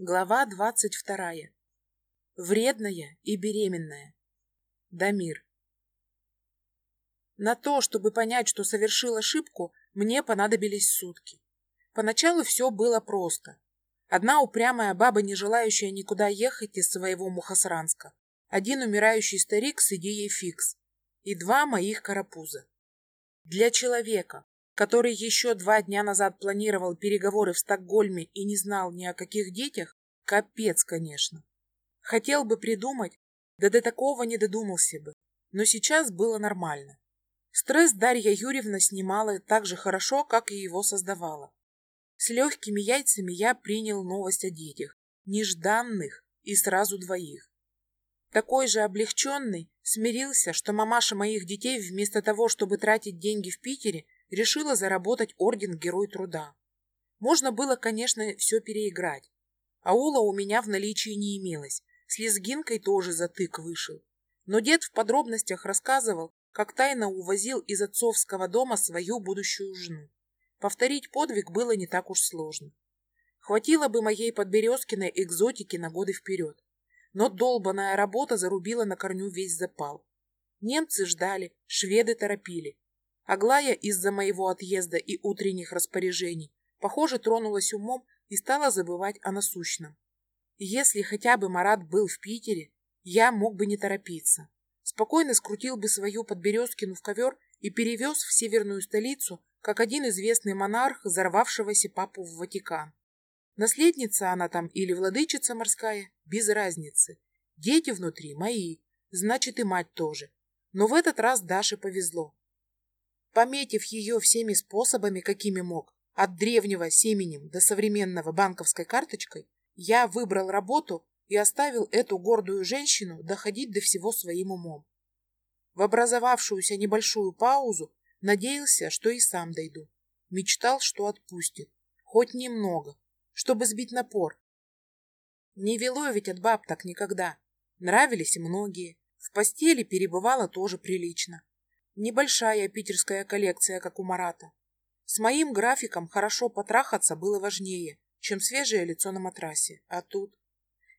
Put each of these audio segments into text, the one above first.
Глава двадцать вторая. Вредная и беременная. Дамир. На то, чтобы понять, что совершил ошибку, мне понадобились сутки. Поначалу все было просто. Одна упрямая баба, не желающая никуда ехать из своего Мухосранска, один умирающий старик с идеей фикс и два моих карапуза. Для человека, который еще два дня назад планировал переговоры в Стокгольме и не знал ни о каких детях, капец, конечно. Хотел бы придумать, да до такого не додумался бы. Но сейчас было нормально. Стресс Дарья Юрьевна снимала так же хорошо, как и его создавала. С легкими яйцами я принял новость о детях, нежданных и сразу двоих. Такой же облегченный смирился, что мамаша моих детей вместо того, чтобы тратить деньги в Питере, решила заработать орден Герой Труда. Можно было, конечно, все переиграть. Аула у меня в наличии не имелось, с лезгинкой тоже затык вышел. Но дед в подробностях рассказывал, как тайно увозил из отцовского дома свою будущую жену. Повторить подвиг было не так уж сложно. Хватило бы моей подберезкиной экзотики на годы вперед. Но долбаная работа зарубила на корню весь запал. Немцы ждали, шведы торопили. Аглая из-за моего отъезда и утренних распоряжений, похоже, тронулась умом и стала забывать о насущном. Если хотя бы Марат был в Питере, я мог бы не торопиться. Спокойно скрутил бы свою подберезкину в ковер и перевез в северную столицу, как один известный монарх, взорвавшегося папу в Ватикан. Наследница она там или владычица морская, без разницы. Дети внутри мои, значит и мать тоже. Но в этот раз Даше повезло. Пометив ее всеми способами, какими мог, от древнего семенем до современного банковской карточкой, я выбрал работу и оставил эту гордую женщину доходить до всего своим умом. В образовавшуюся небольшую паузу надеялся, что и сам дойду. Мечтал, что отпустит. Хоть немного, чтобы сбить напор. Не вело ведь от баб так никогда. Нравились многие. В постели перебывала тоже прилично. Небольшая питерская коллекция, как у Марата. С моим графиком хорошо потрахаться было важнее, чем свежее лицо на матрасе. А тут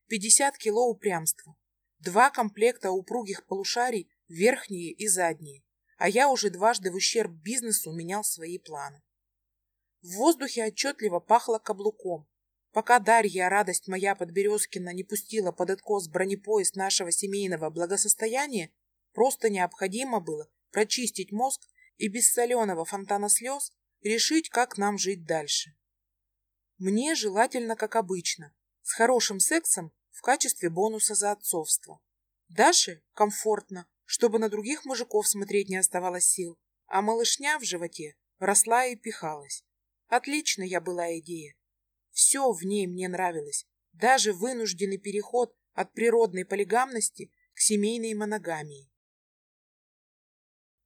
50 кило упрямства. Два комплекта упругих полушарий, верхние и задние. А я уже дважды в ущерб бизнесу менял свои планы. В воздухе отчетливо пахло каблуком. Пока Дарья, радость моя Подберезкина, не пустила под откос бронепоезд нашего семейного благосостояния, просто необходимо было прочистить мозг и без соленого фонтана слез решить, как нам жить дальше. Мне желательно, как обычно, с хорошим сексом в качестве бонуса за отцовство. Даше комфортно, чтобы на других мужиков смотреть не оставалось сил, а малышня в животе росла и пихалась. Отлично я была идея. Все в ней мне нравилось, даже вынужденный переход от природной полигамности к семейной моногамии.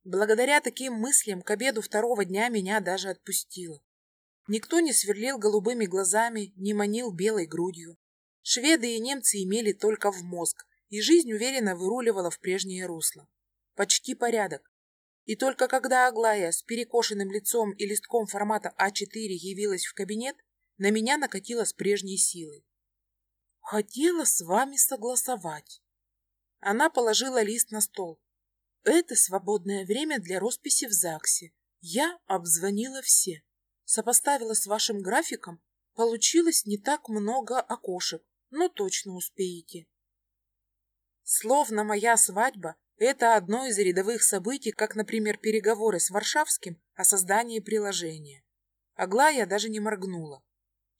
Благодаря таким мыслям к обеду второго дня меня даже отпустило. Никто не сверлил голубыми глазами, не манил белой грудью. Шведы и немцы имели только в мозг, и жизнь уверенно выруливала в прежнее русло. Почти порядок. И только когда Аглая с перекошенным лицом и листком формата А4 явилась в кабинет, на меня накатила с прежней силой. «Хотела с вами согласовать». Она положила лист на стол. Это свободное время для росписи в ЗАГСе. Я обзвонила все. Сопоставила с вашим графиком. Получилось не так много окошек, но точно успеете. Словно моя свадьба – это одно из рядовых событий, как, например, переговоры с Варшавским о создании приложения. Аглая даже не моргнула.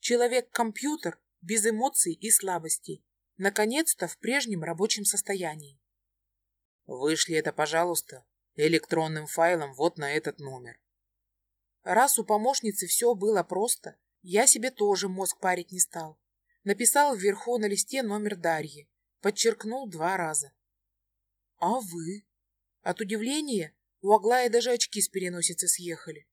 Человек-компьютер без эмоций и слабостей. Наконец-то в прежнем рабочем состоянии. Вышли это, пожалуйста, электронным файлом вот на этот номер. Раз у помощницы все было просто, я себе тоже мозг парить не стал. Написал вверху на листе номер Дарьи, подчеркнул два раза. А вы? От удивления у Аглая даже очки с переносицы съехали.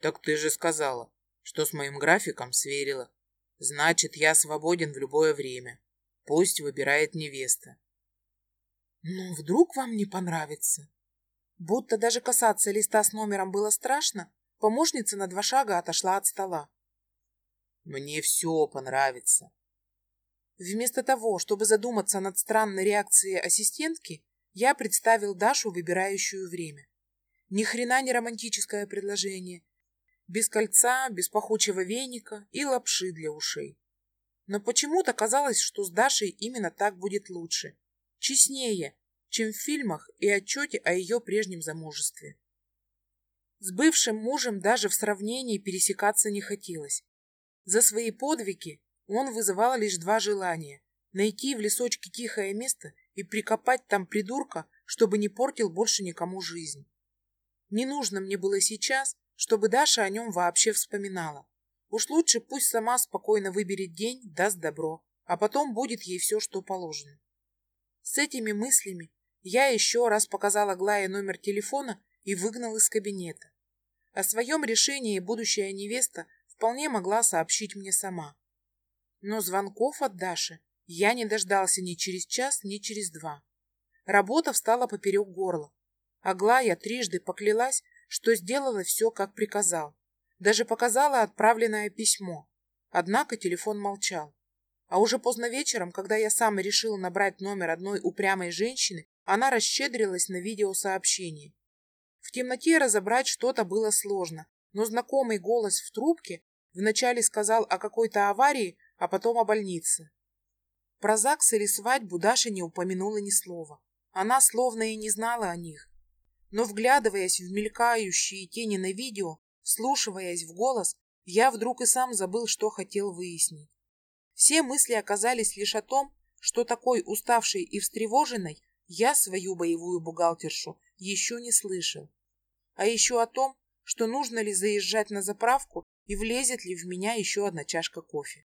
Так ты же сказала, что с моим графиком сверила. Значит, я свободен в любое время. Пусть выбирает невеста. Ну, вдруг вам не понравится? Будто даже касаться листа с номером было страшно, помощница на два шага отошла от стола. Мне все понравится. Вместо того, чтобы задуматься над странной реакцией ассистентки, я представил Дашу, выбирающую время. Ни хрена не романтическое предложение. Без кольца, без пахучего веника и лапши для ушей. Но почему-то казалось, что с Дашей именно так будет лучше. Честнее, чем в фильмах и отчете о ее прежнем замужестве. С бывшим мужем даже в сравнении пересекаться не хотелось. За свои подвиги он вызывал лишь два желания – найти в лесочке тихое место и прикопать там придурка, чтобы не портил больше никому жизнь. Не нужно мне было сейчас, чтобы Даша о нем вообще вспоминала. Уж лучше пусть сама спокойно выберет день, даст добро, а потом будет ей все, что положено. С этими мыслями я еще раз показала Глае номер телефона и выгнал из кабинета. О своем решении будущая невеста вполне могла сообщить мне сама. Но звонков от Даши я не дождался ни через час, ни через два. Работа встала поперек горла. Аглая трижды поклялась, что сделала все, как приказал. Даже показала отправленное письмо. Однако телефон молчал. А уже поздно вечером, когда я сам решил набрать номер одной упрямой женщины, она расщедрилась на видеосообщение. В темноте разобрать что-то было сложно, но знакомый голос в трубке вначале сказал о какой-то аварии, а потом о больнице. Про ЗАГС или свадьбу Даша не упомянула ни слова. Она словно и не знала о них. Но, вглядываясь в мелькающие тени на видео, вслушиваясь в голос, я вдруг и сам забыл, что хотел выяснить. Все мысли оказались лишь о том, что такой уставшей и встревоженной я свою боевую бухгалтершу еще не слышал. А еще о том, что нужно ли заезжать на заправку и влезет ли в меня еще одна чашка кофе.